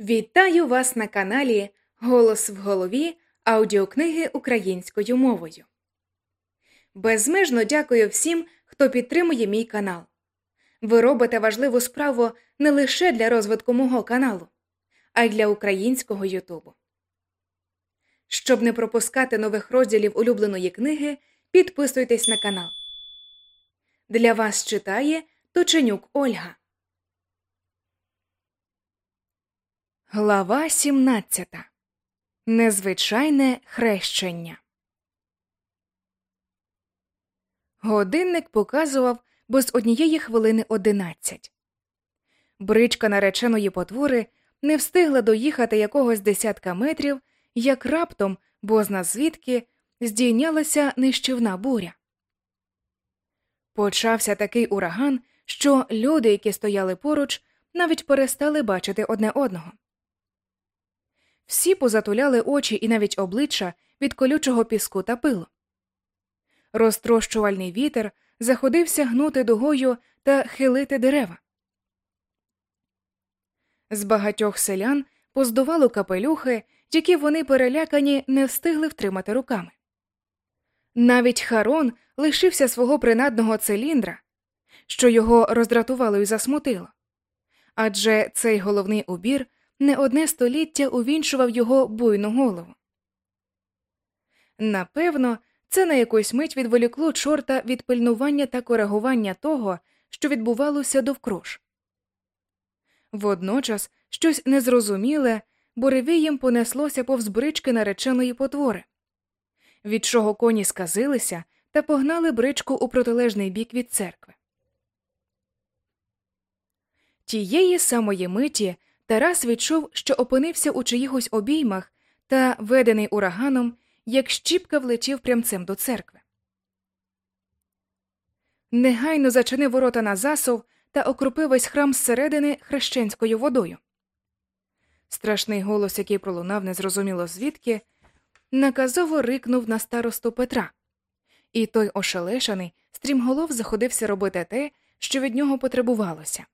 Вітаю вас на каналі Голос в голові аудіокниги українською мовою. Безмежно дякую всім, хто підтримує мій канал. Ви робите важливу справу не лише для розвитку мого каналу, а й для українського Ютубу. Щоб не пропускати нових розділів улюбленої книги, підписуйтесь на канал. Для вас читає Точенюк Ольга. Глава 17. Незвичайне хрещення. Годинник показував без однієї хвилини одинадцять. Бричка нареченої потвори не встигла доїхати якогось десятка метрів, як раптом, бозна звідки, здійнялася нищівна буря. Почався такий ураган, що люди, які стояли поруч, навіть перестали бачити одне одного. Всі позатуляли очі і навіть обличчя від колючого піску та пилу. Розтрощувальний вітер заходився гнути дугою та хилити дерева. З багатьох селян поздувало капелюхи, які вони перелякані не встигли втримати руками. Навіть Харон лишився свого принадного циліндра, що його роздратувало і засмутило. Адже цей головний убір не одне століття увінчував його буйну голову. Напевно, це на якусь мить відволікло чорта від пильнування та коригування того, що відбувалося довкруж. Водночас щось незрозуміле буревієм понеслося повз брички нареченої потвори, від чого коні сказилися та погнали бричку у протилежний бік від церкви. Тієї самої миті Тарас відчув, що опинився у чиїхось обіймах та, ведений ураганом, як щіпка влетів прямцем до церкви. Негайно зачинив ворота на засов та окропив весь храм зсередини хрещенською водою. Страшний голос, який пролунав незрозуміло звідки, наказово рикнув на старосту Петра, і той ошелешений стрімголов заходився робити те, що від нього потребувалося.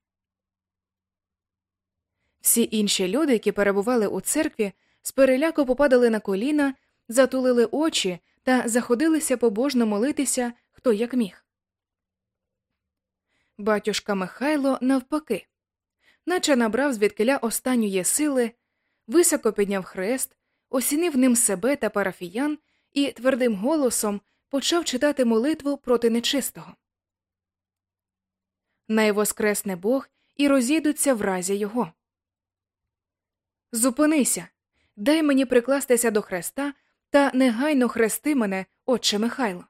Всі інші люди, які перебували у церкві, з переляку попадали на коліна, затулили очі та заходилися побожно молитися хто як міг. Батюшка Михайло, навпаки, наче набрав звідкиля останньої сили, високо підняв хрест, осінив ним себе та парафіян і твердим голосом почав читати молитву проти нечистого. Найвоскресне Бог і розійдуться в разі його. Зупинися, дай мені прикластися до хреста та негайно хрести мене, отче Михайло.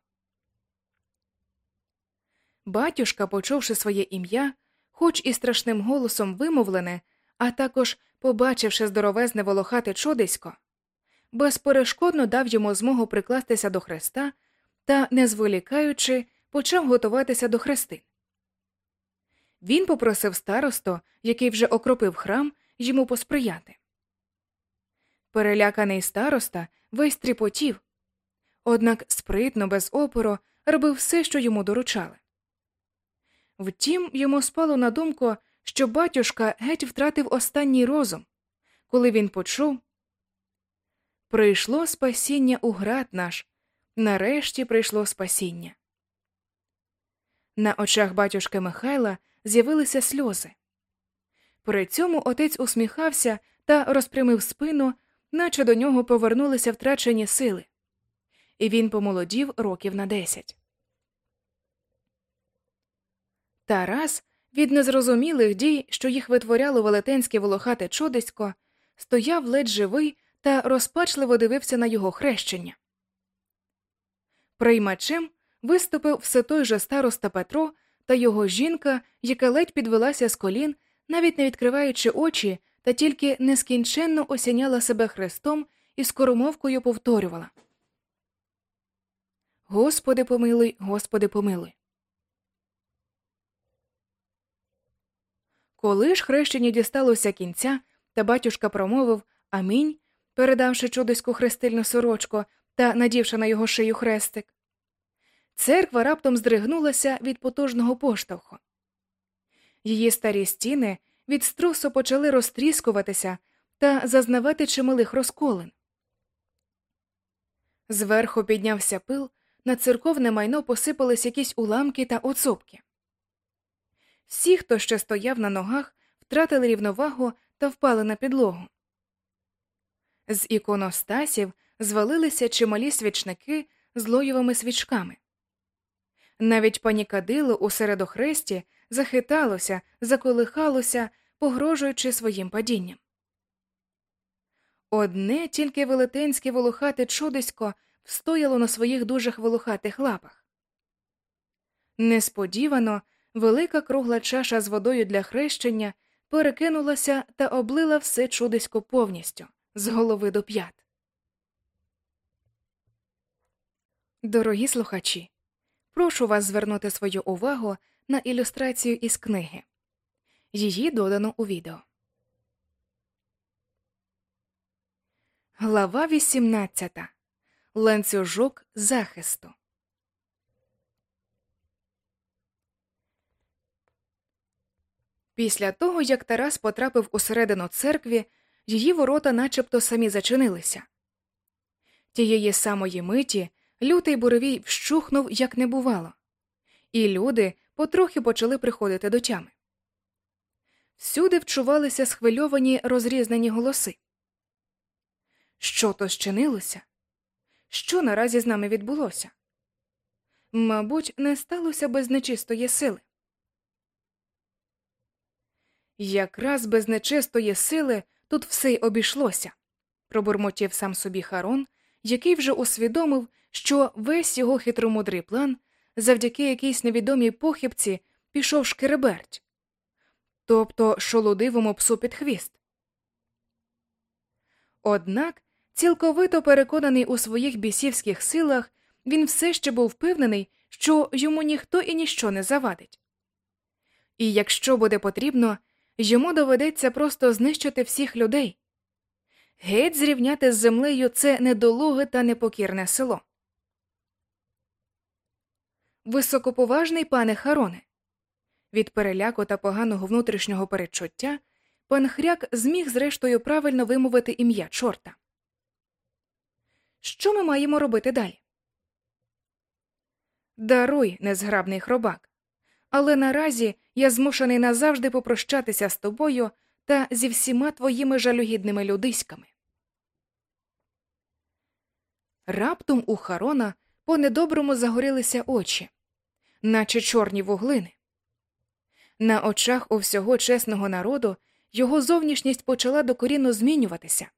Батюшка, почувши своє ім'я, хоч і страшним голосом вимовлене, а також побачивши здоровезне волохате чудисько, безперешкодно дав йому змогу прикластися до хреста та, не зволікаючи, почав готуватися до хрестин. Він попросив старосту, який вже окропив храм, йому посприяти. Переляканий староста весь тріпотів, однак спритно, без опору, робив все, що йому доручали. Втім, йому спало на думку, що батюшка геть втратив останній розум, коли він почув прийшло спасіння у град наш, нарешті прийшло спасіння. На очах батюшки Михайла з'явилися сльози. При цьому отець усміхався та розпрямив спину наче до нього повернулися втрачені сили, і він помолодів років на десять. Тарас від незрозумілих дій, що їх витворяло велетенське волохате чудисько, стояв ледь живий та розпачливо дивився на його хрещення. Приймачем виступив все той же староста Петро та його жінка, яка ледь підвелася з колін, навіть не відкриваючи очі та тільки нескінченно осяняла себе хрестом і скоромовкою повторювала Господи помилуй, Господи помилуй. Коли ж хрещення дісталося кінця, та батюшка промовив Амінь, передавши чудоську хрестильну сорочку та надівши на його шию хрестик, церква раптом здригнулася від потужного поштовху. Її старі стіни від струсу почали розтріскуватися та зазнавати чималих розколин. Зверху піднявся пил, на церковне майно посипались якісь уламки та оцопки. Всі, хто ще стояв на ногах, втратили рівновагу та впали на підлогу. З іконостасів звалилися чималі свічники з лоєвими свічками. Навіть панікадило у середохресті захиталося, заколихалося, погрожуючи своїм падінням. Одне тільки велетенське волохате чудисько встояло на своїх дужих волохатих лапах. Несподівано велика кругла чаша з водою для хрещення перекинулася та облила все чудисько повністю з голови до п'ят. Дорогі слухачі, прошу вас звернути свою увагу на ілюстрацію із книги. Її додано у відео. Глава 18. Ланцюжок захисту. Після того, як Тарас потрапив усередину церкві, її ворота начебто самі зачинилися. Тієї самої миті лютий буревій вщухнув, як не бувало, і люди потрохи почали приходити до тями. Всюди вчувалися схвильовані розрізнені голоси. Що то зчинилося? Що наразі з нами відбулося? Мабуть, не сталося без нечистої сили. Якраз без нечистої сили тут все й обійшлося, пробурмотів сам собі Харон, який вже усвідомив, що весь його хитромудрий план, завдяки якійсь невідомій похибці, пішов шкереберть, тобто шолудивому псу під хвіст. Однак, цілковито переконаний у своїх бісівських силах, він все ще був впевнений, що йому ніхто і ніщо не завадить. І якщо буде потрібно, йому доведеться просто знищити всіх людей. Геть зрівняти з землею це недолуге та непокірне село. Високоповажний пане Хароне. Від переляку та поганого внутрішнього передчуття пан Хряк зміг зрештою правильно вимовити ім'я чорта. Що ми маємо робити далі? Даруй, незграбний хробак. Але наразі я змушений назавжди попрощатися з тобою та зі всіма твоїми жалюгідними людиськами. Раптом у Харона по недоброму загорілися очі, наче чорні вуглини. На очах у всього чесного народу його зовнішність почала докорінно змінюватися.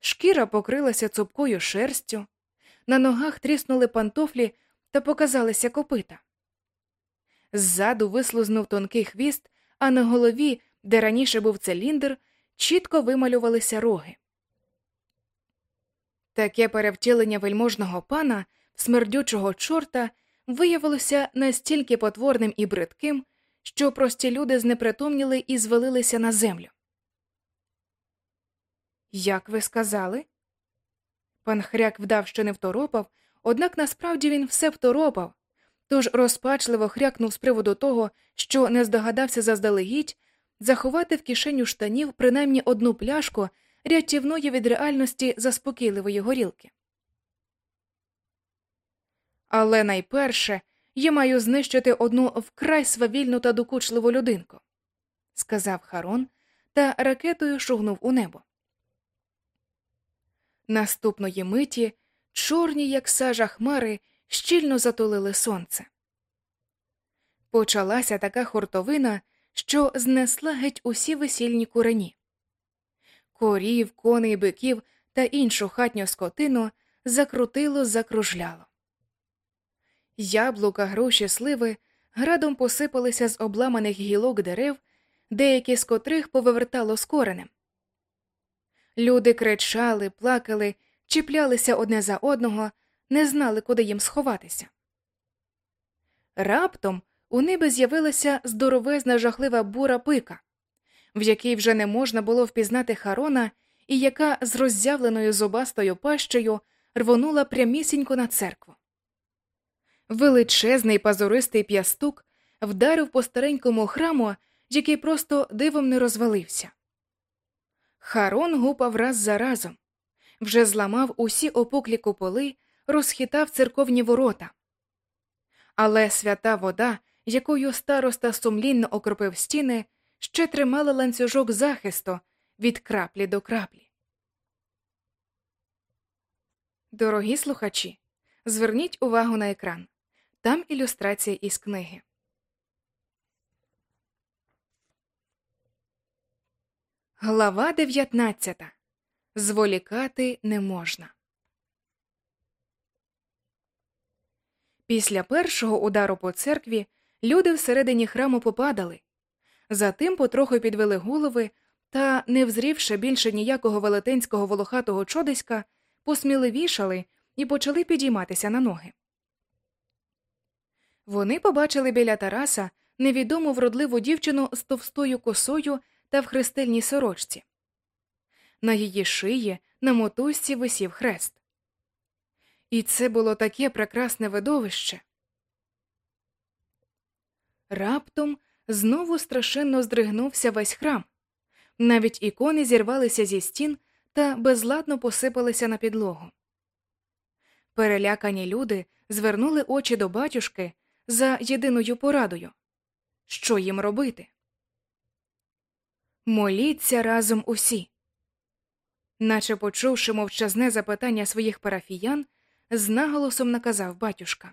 Шкіра покрилася цупкою шерстю, на ногах тріснули пантофлі та показалися копита. Ззаду вислузнув тонкий хвіст, а на голові, де раніше був циліндр, чітко вималювалися роги. Таке перевтілення вельможного пана, смердючого чорта, виявилося настільки потворним і бридким, що прості люди знепритомніли і звалилися на землю. Як ви сказали? Пан хряк вдав, що не второпав, однак насправді він все второпав, тож розпачливо хрякнув з приводу того, що не здогадався заздалегідь заховати в кишеню штанів принаймні одну пляшку рятівної від реальності заспокійливої горілки. Але найперше я маю знищити одну вкрай свавільну та докучливу людинку, сказав Харон та ракетою шугнув у небо. Наступної миті чорні, як сажа хмари, щільно затулили сонце. Почалася така хуртовина, що знесла геть усі весільні курені. Корів, коней, биків та іншу хатню скотину закрутило, закружляло. Яблука, гроші, сливи градом посипалися з обламаних гілок дерев, деякі з котрих повивертало з коренем. Люди кричали, плакали, чіплялися одне за одного, не знали, куди їм сховатися. Раптом у небі з'явилася здоровезна жахлива бура пика, в якій вже не можна було впізнати Харона і яка з роззявленою зубастою пащею рвонула прямісінько на церкву. Величезний пазуристий п'ястук вдарив по старенькому храму, який просто дивом не розвалився. Харон гупав раз за разом, вже зламав усі опуклі куполи, розхитав церковні ворота. Але свята вода, якою староста сумлінно окропив стіни, ще тримала ланцюжок захисту від краплі до краплі. Дорогі слухачі, зверніть увагу на екран. Там ілюстрація із книги. Глава 19. Зволікати не можна. Після першого удару по церкві люди всередині храму попадали, затим потроху підвели голови та, не взрівши більше ніякого велетенського волохатого чодиська, посміливішали і почали підійматися на ноги. Вони побачили біля Тараса невідому вродливу дівчину з товстою косою та в хрестильній сорочці. На її шиї на мотузці висів хрест. І це було таке прекрасне видовище. Раптом знову страшенно здригнувся весь храм, навіть ікони зірвалися зі стін та безладно посипалися на підлогу. Перелякані люди звернули очі до батюшки за єдиною порадою що їм робити. Моліться разом усі. Наче почувши мовчазне запитання своїх парафіян, з наголосом наказав батюшка.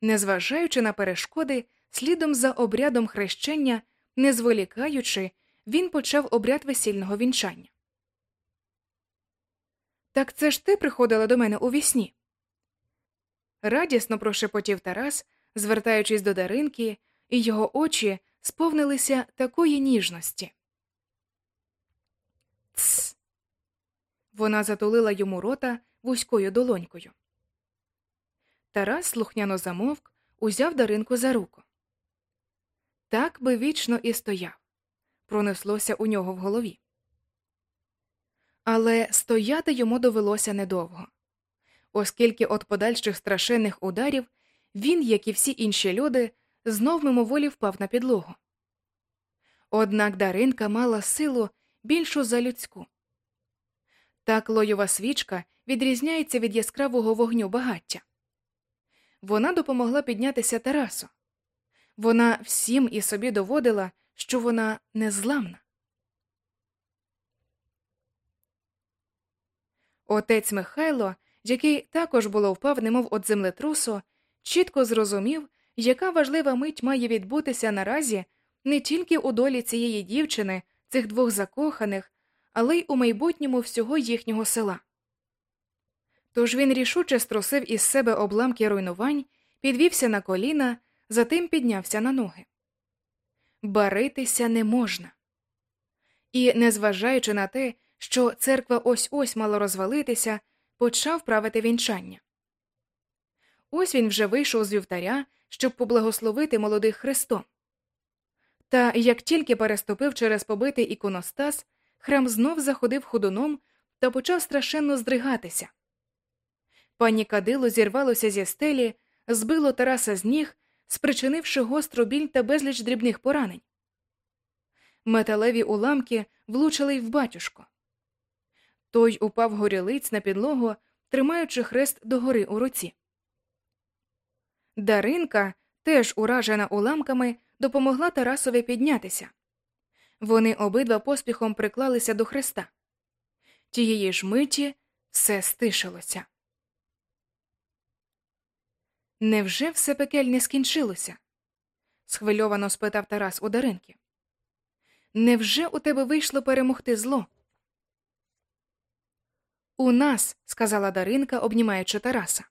Незважаючи на перешкоди, слідом за обрядом хрещення, не зволікаючи, він почав обряд весільного вінчання. Так це ж ти приходила до мене у вісні?» Радісно прошепотів Тарас, звертаючись до Даринки, і його очі сповнилися такої ніжності. Тс. Вона затулила йому рота вузькою долонькою. Тарас слухняно замовк, узяв Даринку за руку. Так би вічно і стояв, пронеслося у нього в голові. Але стояти йому довелося недовго, оскільки від подальших страшенних ударів він, як і всі інші люди, знов мимоволі впав на підлогу. Однак Даринка мала силу більшу за людську. Так лойова свічка відрізняється від яскравого вогню багаття. Вона допомогла піднятися Тарасу. Вона всім і собі доводила, що вона незламна. Отець Михайло, який також було впав, немов від землетрусу, чітко зрозумів, яка важлива мить має відбутися наразі не тільки у долі цієї дівчини, цих двох закоханих, але й у майбутньому всього їхнього села. Тож він рішуче струсив із себе обламки руйнувань, підвівся на коліна, затим піднявся на ноги. Баритися не можна. І, незважаючи на те, що церква ось ось мала розвалитися, почав правити вінчання. Ось він вже вийшов з вівтаря, щоб поблагословити молодих Христом. Та як тільки переступив через побитий іконостас, храм знов заходив ходуном та почав страшенно здригатися. Пані кадило зірвалося зі стелі, збило Тараса з ніг, спричинивши гостру біль та безліч дрібних поранень. Металеві уламки влучили й в батюшку. Той упав горілиць на підлогу, тримаючи хрест догори у руці. Даринка, теж уражена уламками, допомогла Тарасові піднятися. Вони обидва поспіхом приклалися до хреста. Тієї ж миті все стишилося. Невже все пекельне скінчилося? схвильовано спитав Тарас у Даринки. Невже у тебе вийшло перемогти зло? У нас, сказала Даринка, обнімаючи Тараса.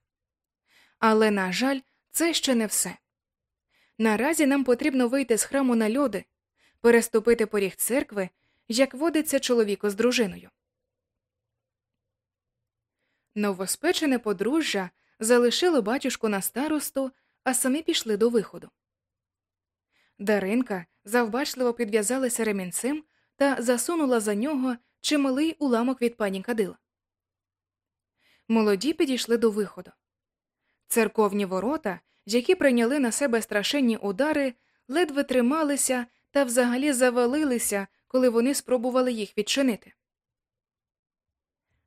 Але, на жаль, це ще не все. Наразі нам потрібно вийти з храму на льоди, переступити поріг церкви, як водиться чоловіку з дружиною. Новоспечене подружжя залишило батюшку на старосту, а самі пішли до виходу. Даринка завбачливо підв'язалася ремінцем та засунула за нього чималий уламок від пані кадила. Молоді підійшли до виходу. Церковні ворота, які прийняли на себе страшенні удари, ледве трималися та взагалі завалилися, коли вони спробували їх відчинити.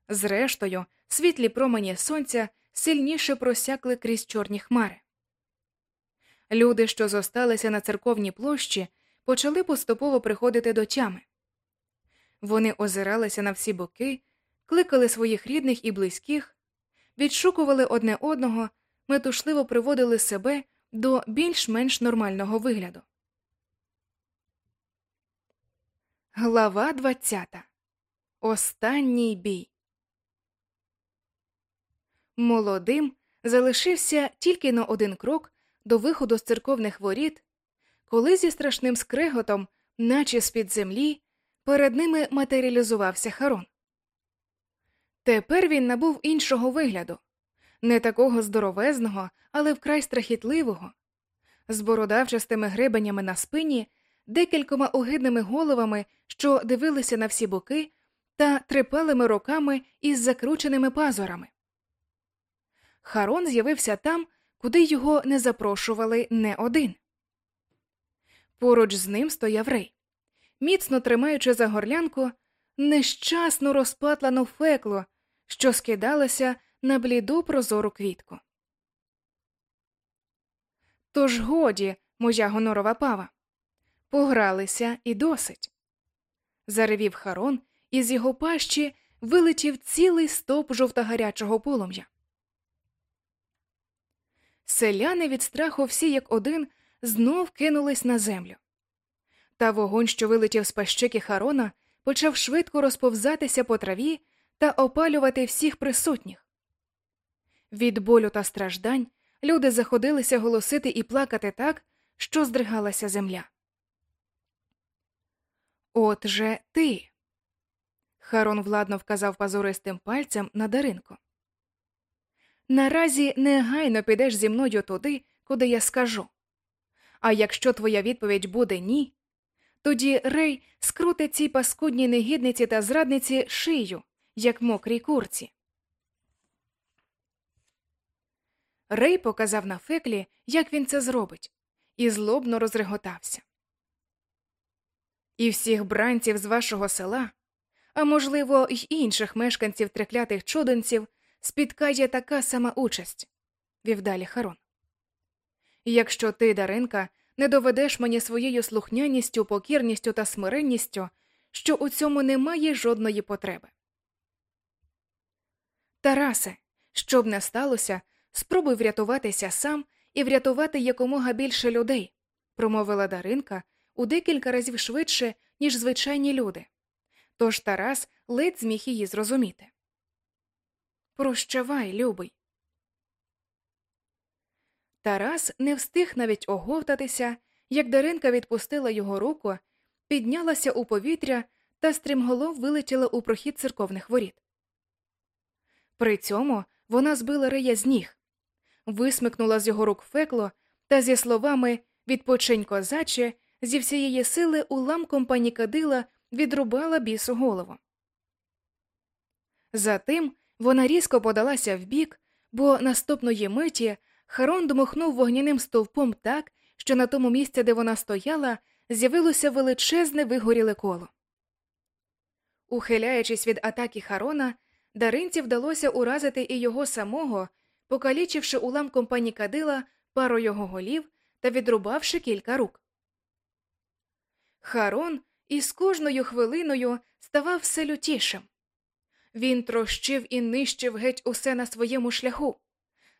Зрештою, світлі промені сонця сильніше просякли крізь чорні хмари. Люди, що зосталися на церковній площі, почали поступово приходити до тями. Вони озиралися на всі боки, кликали своїх рідних і близьких, відшукували одне одного, метушливо приводили себе до більш-менш нормального вигляду. Глава 20. Останній бій. Молодим залишився тільки на один крок до виходу з церковних воріт, коли зі страшним скреготом, наче з під землі, перед ними матеріалізувався Харон. Тепер він набув іншого вигляду не такого здоровезного, але вкрай страхітливого, з бородавчастими гребенями на спині, декількома огидними головами, що дивилися на всі боки, та трипалими руками із закрученими пазурами. Харон з'явився там, куди його не запрошували не один. Поруч з ним стояв рей, міцно тримаючи за горлянку нещасну розпатлану феклу, що скидалася на бліду прозору квітку. Тож годі, моя гонорова пава, погралися і досить. Заревів Харон, і з його пащі вилетів цілий стоп жовтогарячого полум'я. Селяни від страху всі як один знов кинулись на землю. Та вогонь, що вилетів з пащеки Харона, почав швидко розповзатися по траві та опалювати всіх присутніх. Від болю та страждань люди заходилися голосити і плакати так, що здригалася земля. От же ти. Харон владно вказав пазуристим пальцем на даринку. Наразі негайно підеш зі мною туди, куди я скажу. А якщо твоя відповідь буде ні, тоді Рей скрутить цій паскудній негідниці та зрадниці шию, як мокрій курці. Рей показав на феклі, як він це зробить, і злобно розреготався. І всіх бранців з вашого села, а можливо, й інших мешканців треклятих чуденців спіткає така сама участь, вів далі Харон. Якщо ти, Даринка, не доведеш мені своєю слухняністю, покірністю та смиренністю, що у цьому немає жодної потреби. Тарасе, що б не сталося, спробуй врятуватися сам і врятувати якомога більше людей, промовила Даринка у декілька разів швидше, ніж звичайні люди. Тож Тарас ледь зміг її зрозуміти. Прощавай, любий. Тарас не встиг навіть оговтатися, як Даринка відпустила його руку, піднялася у повітря та стрімголов вилетіла у прохід церковних воріт. При цьому вона збила Рея з ніг, висмикнула з його рук фекло та зі словами Відпочинь козаче зі всієї сили уламком панікадила відрубала бісу голову. Затим вона різко подалася вбік, бо наступної миті Харон дмухнув вогняним стовпом так, що на тому місці, де вона стояла, з'явилося величезне вигоріле коло. Ухиляючись від атаки Харона, Даринці вдалося уразити і його самого, покалічивши уламком панікадила пару його голів та відрубавши кілька рук. Харон із кожною хвилиною ставав все лютішим. Він трощив і нищив геть усе на своєму шляху,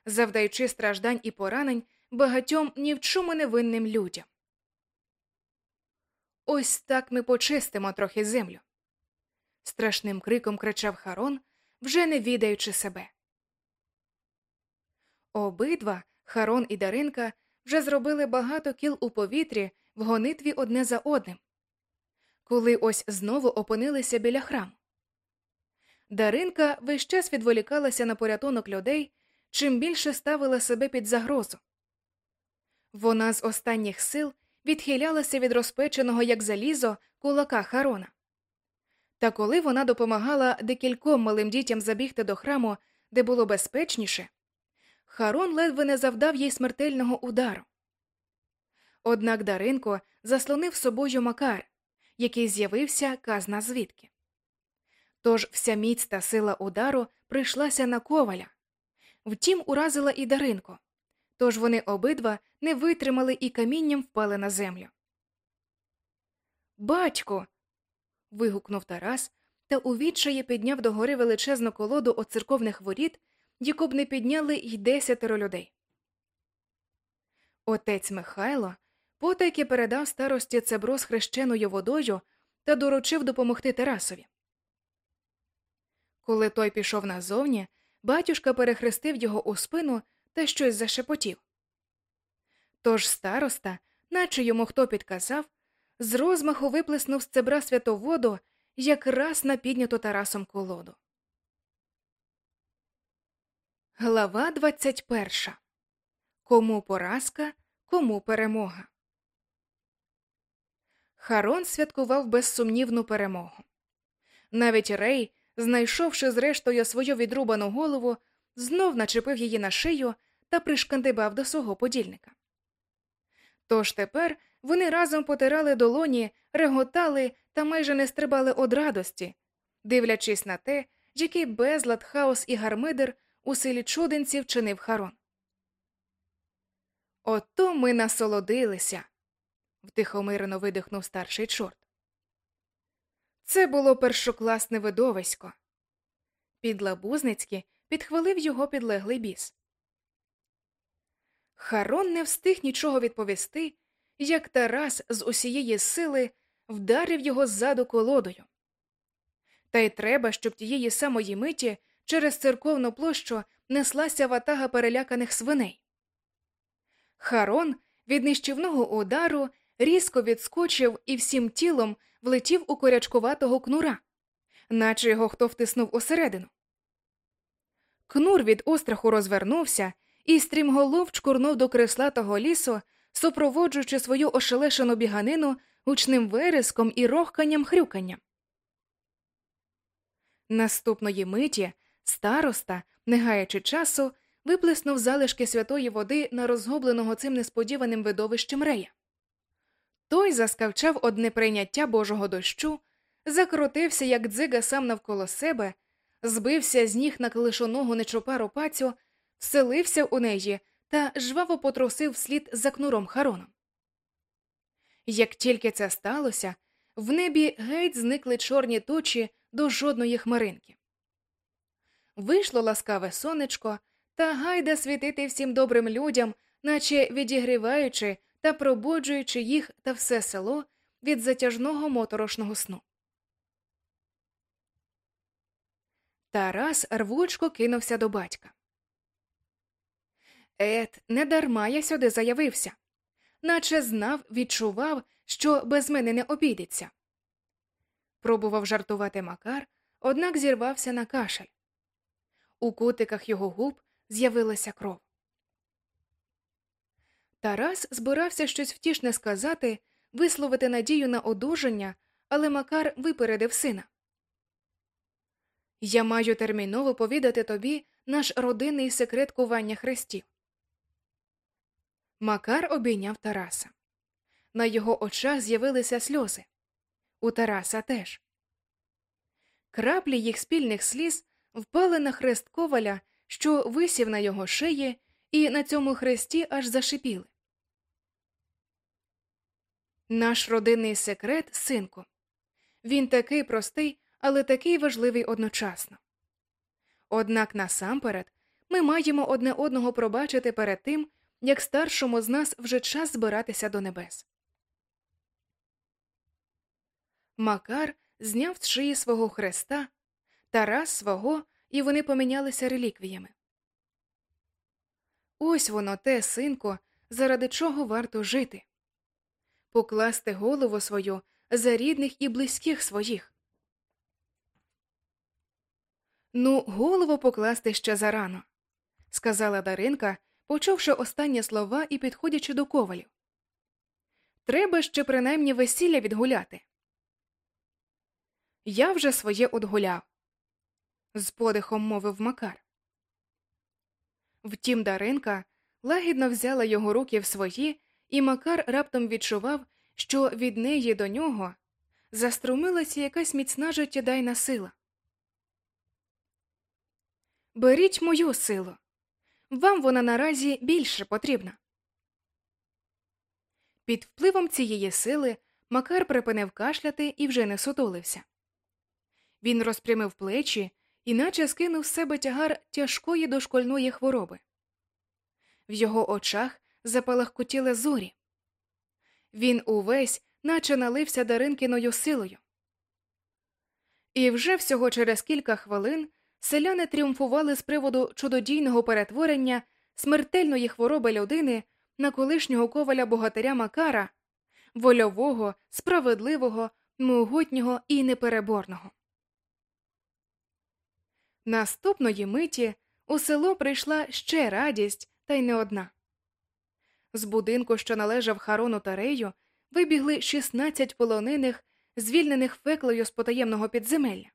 завдаючи страждань і поранень багатьом ні в чому невинним людям. Ось так ми почистимо трохи землю. Страшним криком кричав Харон, вже не відаючи себе. Обидва Харон і Даринка вже зробили багато кіл у повітрі в гонитві одне за одним, коли ось знову опинилися біля храму. Даринка весь час відволікалася на порятунок людей, чим більше ставила себе під загрозу. Вона з останніх сил відхилялася від розпеченого, як залізо, кулака Харона. Та коли вона допомагала декільком малим дітям забігти до храму, де було безпечніше, Харон ледве не завдав їй смертельного удару. Однак Даринко заслонив собою Макар, який з'явився казна звідки. Тож вся міць та сила удару прийшлася на коваля. Втім, уразила і Даринко, тож вони обидва не витримали і камінням впали на землю. Батько. Вигукнув Тарас та у відчаї підняв догори величезну колоду от церковних воріт, яку б не підняли й десятеро людей. Отець Михайло потайки передав старості цебро з хрещеною водою та доручив допомогти Тарасові. Коли той пішов назовні, батюшка перехрестив його у спину та щось зашепотів. Тож староста, наче йому хто підказав, з розмаху виплеснув з цебра святоводу якраз на підняту Тарасом колоду. Глава 21. Кому поразка, кому перемога. Харон святкував безсумнівну перемогу. Навіть Рей, знайшовши зрештою свою відрубану голову, знов начепив її на шию та пришкандибав до свого подільника. Тож тепер вони разом потирали долоні, реготали та майже не стрибали од радості, дивлячись на те, який безлад, хаос і гармидер у селі чуденців чинив Харон. Ото ми насолодилися, втихомирено видихнув старший чорт. Це було першокласне видовисько. Підлабузницьки підхвалив його підлеглий біс. Харон не встиг нічого відповісти, як Тарас з усієї сили вдарив його ззаду колодою. Та й треба, щоб тієї самої миті через церковну площу неслася ватага переляканих свиней. Харон від нищівного удару різко відскочив і всім тілом влетів у корячкуватого кнура, наче його хто втиснув усередину. Кнур від остраху розвернувся і стрімголов чкурнув до креслатого лісу, супроводжуючи свою ошелешену біганину гучним вереском і рохканням хрюканням. Наступної миті староста, не гаючи часу, виплеснув залишки святої води на розгубленого цим несподіваним видовищем рея. Той заскавчав одне прийняття Божого дощу, закрутився, як дзига сам навколо себе, збився з ніг на клишоного нечопару пацю, вселився у неї та жваво потрусив вслід за кнуром Хароном. Як тільки це сталося, в небі геть зникли чорні точі до жодної хмаринки. Вийшло ласкаве сонечко та гайда світити всім добрим людям, наче відігріваючи та пробуджуючи їх та все село від затяжного моторошного сну. Тарас рвучко кинувся до батька. Ет, недарма я сюди заявився, наче знав, відчував, що без мене не обійдеться. Пробував жартувати Макар, однак зірвався на кашель. У кутиках його губ з'явилася кров. Тарас збирався щось втішне сказати, висловити надію на одужання, але Макар випередив сина. Я маю терміново повідати тобі наш родинний секрет кування хрестів. Макар обійняв Тараса. На його очах з'явилися сльози. У Тараса теж. Краплі їх спільних сліз впали на хрест коваля, що висів на його шиї, і на цьому хресті аж зашипіли. Наш родинний секрет, синку. Він такий простий, але такий важливий одночасно. Однак насамперед ми маємо одне одного пробачити перед тим, як старшому з нас вже час збиратися до небес. Макар зняв з шиї свого хреста, Тарас свого, і вони помінялися реліквіями. Ось воно те, синко, заради чого варто жити покласти голову свою за рідних і близьких своїх. Ну, голову покласти ще зарано, сказала Даринка, почувши останні слова і підходячи до ковалів. Треба ще принаймні весілля відгуляти. Я вже своє одгуляв, з подихом мовив Макар. Втім, Даринка лагідно взяла його руки в свої, і Макар раптом відчував, що від неї до нього, заструмилася якась міцна життєдайна сила. Беріть мою силу. Вам вона наразі більше потрібна. Під впливом цієї сили Макар припинив кашляти і вже не сутулився. Він розпрямив плечі і наче скинув з себе тягар тяжкої дошкольної хвороби. В його очах запалахкотіли зорі. Він увесь наче налився Даринкіною силою. І вже всього через кілька хвилин селяни тріумфували з приводу чудодійного перетворення смертельної хвороби людини на колишнього коваля богатиря Макара, вольового, справедливого, могутнього і непереборного. Наступної миті у село прийшла ще радість, та й не одна. З будинку, що належав Харону Тарею, вибігли 16 полонених, звільнених феклею з потаємного підземелля.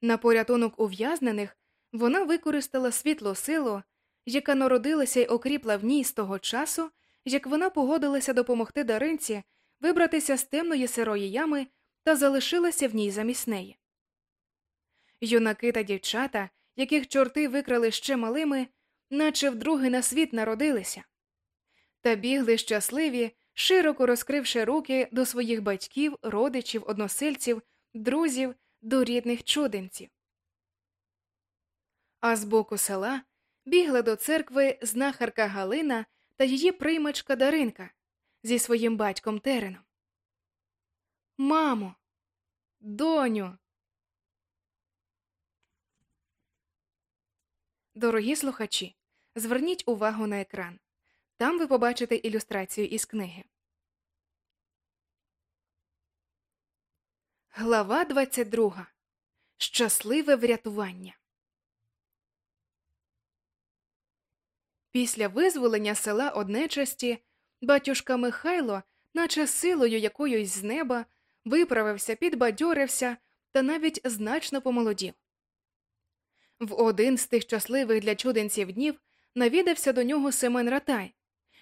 На порятунок ув'язнених вона використала світлу силу, яка народилася й окріпла в ній з того часу, як вона погодилася допомогти даринці вибратися з темної сирої ями та залишилася в ній замість неї. Юнаки та дівчата, яких чорти викрали ще малими, наче вдруге на світ народилися, та бігли щасливі, широко розкривши руки до своїх батьків, родичів, односельців, друзів, до рідних чуденців. А з боку села бігла до церкви знахарка Галина та її приймачка Даринка зі своїм батьком Тереном. Мамо, доню. Дорогі слухачі, зверніть увагу на екран. Там ви побачите ілюстрацію із книги. Глава 22. Щасливе врятування. Після визволення села однечасті батюшка Михайло, наче силою якоюсь з неба, виправився, підбадьорився та навіть значно помолодів. В один з тих щасливих для чуденців днів навідався до нього Семен Ратай,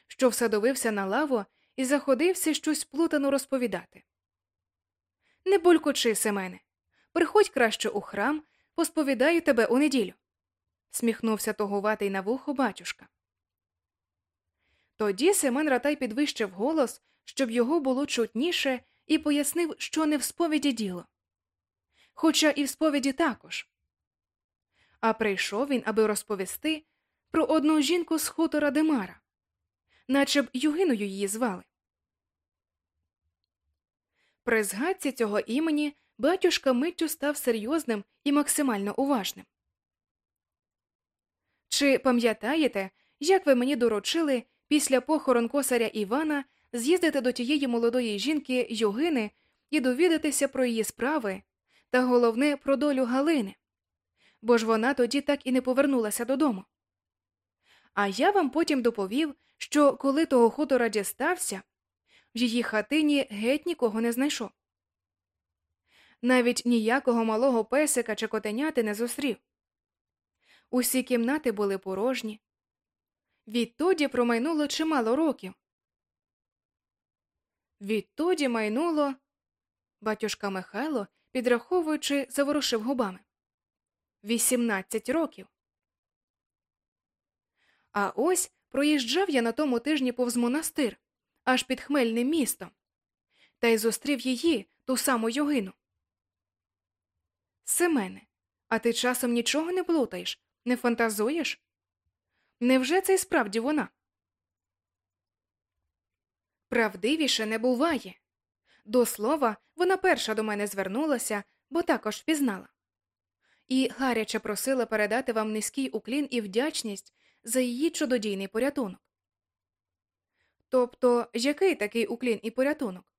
що всадовився на лаву і заходився щось плутано розповідати. Не булькочи, Семене, приходь краще у храм, посповідаю тебе у неділю, сміхнувся тогуватий на вухо батюшка. Тоді Семен Ратай підвищив голос, щоб його було чутніше, і пояснив, що не в сповіді діло. Хоча і в сповіді також. А прийшов він, аби розповісти про одну жінку з хутора Демара, наче б югиною її звали. При згадці цього імені батюшка миттю став серйозним і максимально уважним. Чи пам'ятаєте, як ви мені доручили після похорон косаря Івана з'їздити до тієї молодої жінки Югини і довідатися про її справи, та головне про долю Галини? Бо ж вона тоді так і не повернулася додому. А я вам потім доповів, що коли того хутора дістався, в її хатині геть нікого не знайшов. Навіть ніякого малого песика чи котеняти не зустрів. Усі кімнати були порожні. Відтоді промайнуло чимало років. Відтоді майнуло. Батюшка Михайло, підраховуючи, заворушив губами. Вісімнадцять років. А ось проїжджав я на тому тижні повз монастир аж під хмельним містом, та й зустрів її, ту саму йогину. Семене, а ти часом нічого не плутаєш, не фантазуєш? Невже це й справді вона? Правдивіше не буває. До слова, вона перша до мене звернулася, бо також впізнала. І гаряче просила передати вам низький уклін і вдячність за її чудодійний порятунок. Тобто, який такий уклін і порятунок?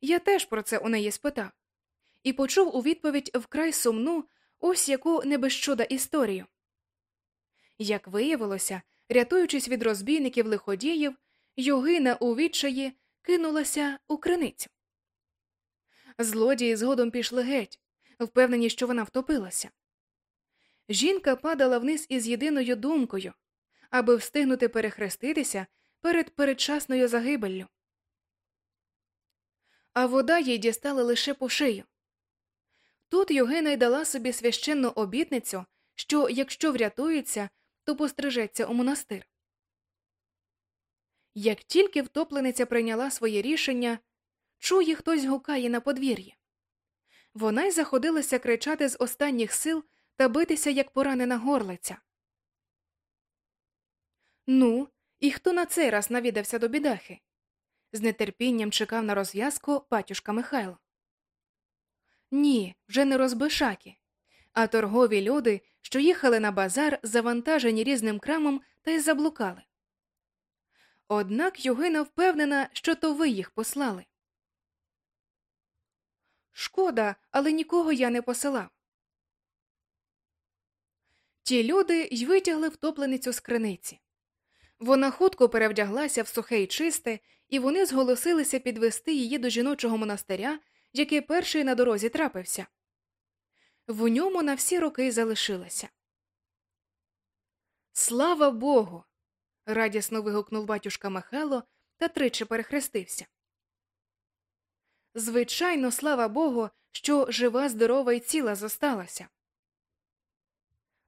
Я теж про це у неї спитав і почув у відповідь вкрай сумну, ось яку не без чуда історію. Як виявилося, рятуючись від розбійників лиходіїв, Йогина у відчаї кинулася у криницю. Злодії згодом пішли геть, впевнені, що вона втопилася. Жінка падала вниз із єдиною думкою, аби встигнути перехреститися перед передчасною загибеллю. а вода їй дістала лише по шию. Тут Югена й дала собі священну обітницю, що якщо врятується, то пострижеться у монастир. Як тільки втоплениця прийняла своє рішення, чує, хтось гукає на подвір'ї. Вона й заходилася кричати з останніх сил та битися, як поранена горлиця. Ну, і хто на цей раз навідався до бідахи? З нетерпінням чекав на розв'язку батюшка Михайло. Ні, вже не розбишаки, а торгові люди, що їхали на базар, завантажені різним крамом та й заблукали. Однак Югина впевнена, що то ви їх послали. Шкода, але нікого я не посилав. Ті люди й витягли втопленицю з криниці. Вона хутко перевдяглася в сухе й чисте, і вони зголосилися підвести її до жіночого монастиря, який перший на дорозі трапився. В ньому на всі роки залишилася. Слава Богу. радісно вигукнув батюшка Михайло та тричі перехрестився. Звичайно, слава Богу, що жива, здорова і ціла зосталася.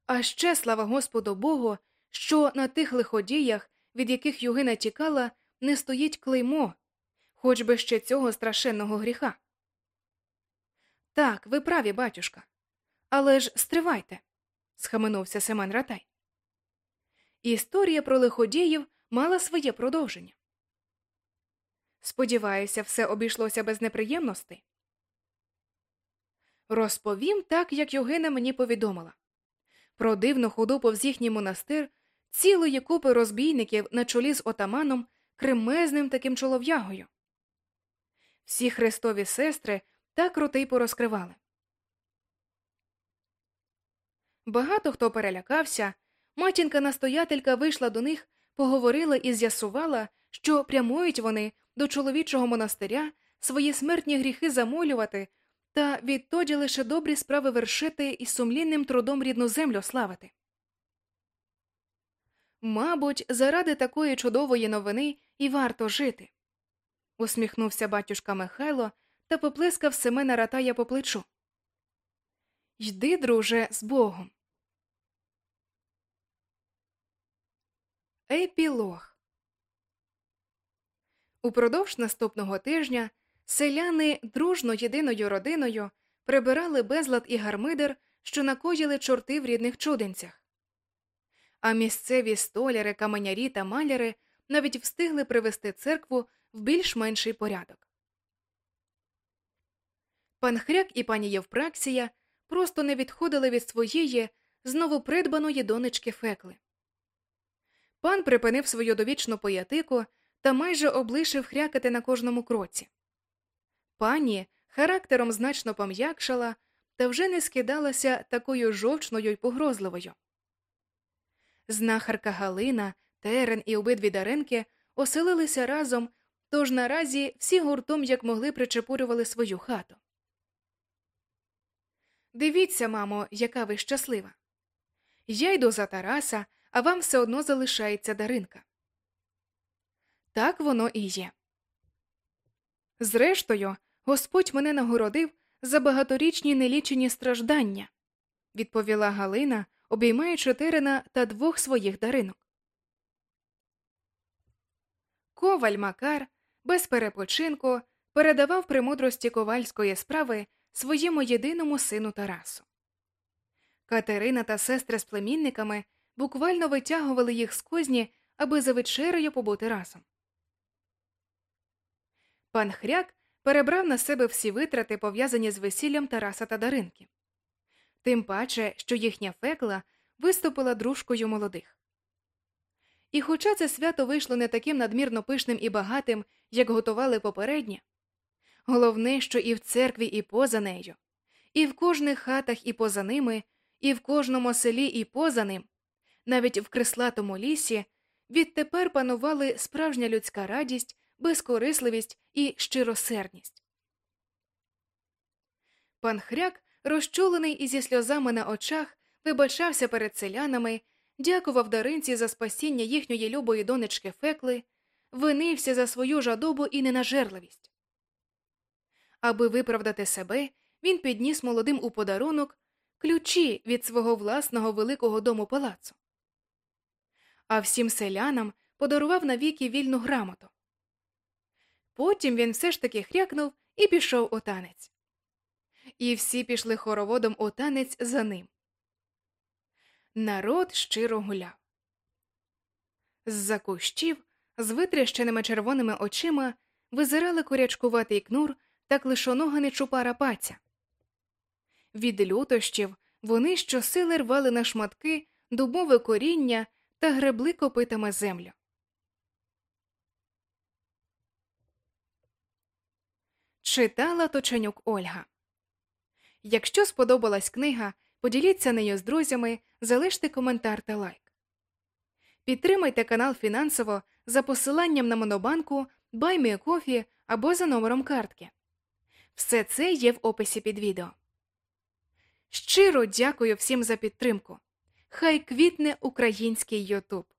А ще слава Господу Богу, що на тих лиходіях, від яких Югина тікала, не стоїть клеймо, хоч би ще цього страшенного гріха. Так, ви праві, батюшка. Але ж стривайте, схаменувся Семен Ратай. Історія про лиходіїв мала своє продовження. Сподіваюся, все обійшлося без неприємностей. Розповім так, як Югина мені повідомила про дивну ходу повз їхній монастир, цілої купи розбійників на чолі з отаманом, кремезним таким чолов'ягою. Всі хрестові сестри так ротей порозкривали. Багато хто перелякався, матінка настоятелька вийшла до них, поговорила і з'ясувала, що прямують вони до чоловічого монастиря свої смертні гріхи замолювати та відтоді лише добрі справи вершити і сумлінним трудом рідну землю славити. Мабуть, заради такої чудової новини і варто жити. усміхнувся батюшка Михайло та поплескав Семена Ратая по плечу. Йди, друже, з Богом. Епілог Упродовж наступного тижня селяни дружно єдиною родиною прибирали безлад і гармидер, що накоїли чорти в рідних чуденцях. А місцеві столяри, каменярі та маляри навіть встигли привести церкву в більш менший порядок. Пан Хряк і пані Євпраксія просто не відходили від своєї знову придбаної донечки фекли. Пан припинив свою довічну поятику та майже облишив хрякати на кожному кроці. Пані характером значно пом'якшала та вже не скидалася такою жовчною й погрозливою. Знахарка Галина, Терен і обидві даренки оселилися разом, тож наразі всі гуртом як могли причепурювали свою хату. Дивіться, мамо, яка ви щаслива. Я йду за Тараса, а вам все одно залишається даринка. Так воно і є. Зрештою, Господь мене нагородив за багаторічні нелічені страждання, відповіла Галина, обіймаючи Терена та двох своїх даринок. Коваль Макар без перепочинку передавав премудрості ковальської справи своєму єдиному сину Тарасу. Катерина та сестри з племінниками буквально витягували їх з кузні, аби за вечерею побути разом. Пан Хряк перебрав на себе всі витрати, пов'язані з весіллям Тараса та Даринки, тим паче, що їхня фекла виступила дружкою молодих. І, хоча це свято вийшло не таким надмірно пишним і багатим, як готували попереднє, головне, що і в церкві, і поза нею, і в кожних хатах, і поза ними, і в кожному селі, і поза ним, навіть в крислатому лісі, відтепер панували справжня людська радість безкорисливість і щиросердність. Пан Хряк, розчулений і зі сльозами на очах, вибачався перед селянами, дякував даринці за спасіння їхньої любої донечки Фекли, винився за свою жадобу і ненажерливість. Аби виправдати себе, він підніс молодим у подарунок ключі від свого власного великого дому палацу. А всім селянам подарував навіки вільну грамоту. Потім він все ж таки хрякнув і пішов у танець. І всі пішли хороводом у танець за ним. Народ щиро гуляв. З-за кущів, з витріщеними червоними очима, визирали курячкуватий кнур та клишонога нечупара паця. Від лютощів вони щосили рвали на шматки дубове коріння та гребли копитами землю. Читала Точенюк Ольга. Якщо сподобалась книга, поділіться нею з друзями, залиште коментар та лайк. Підтримайте канал фінансово за посиланням на Монобанку, Баймієкофі або за номером картки. Все це є в описі під відео. Щиро дякую всім за підтримку. Хай квітне український Ютуб.